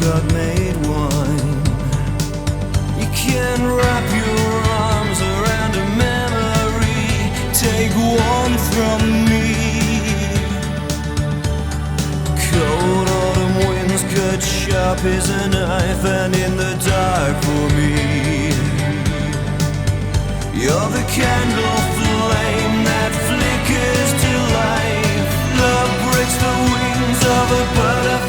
God made wine, you can wrap your cut sharp as a knife, and in the dark for me, you're the candle flame that flickers to life. Love breaks the wings of a butterfly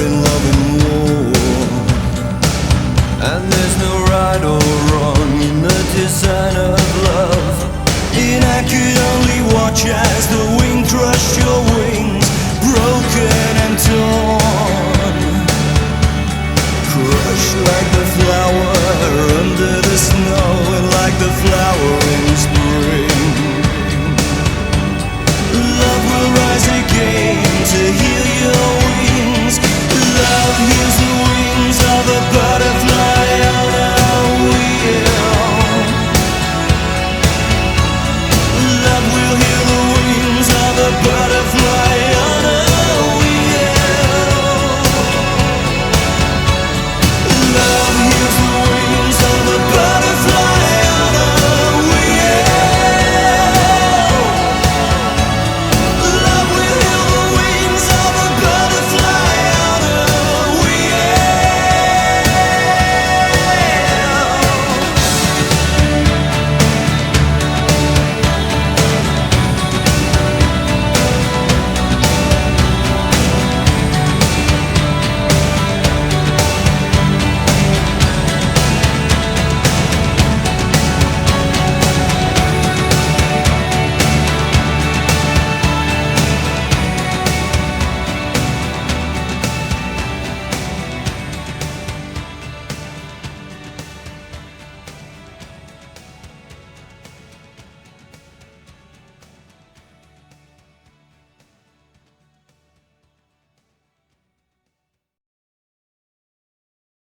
in love and war, and there's no right or wrong in the design of love. And I could only watch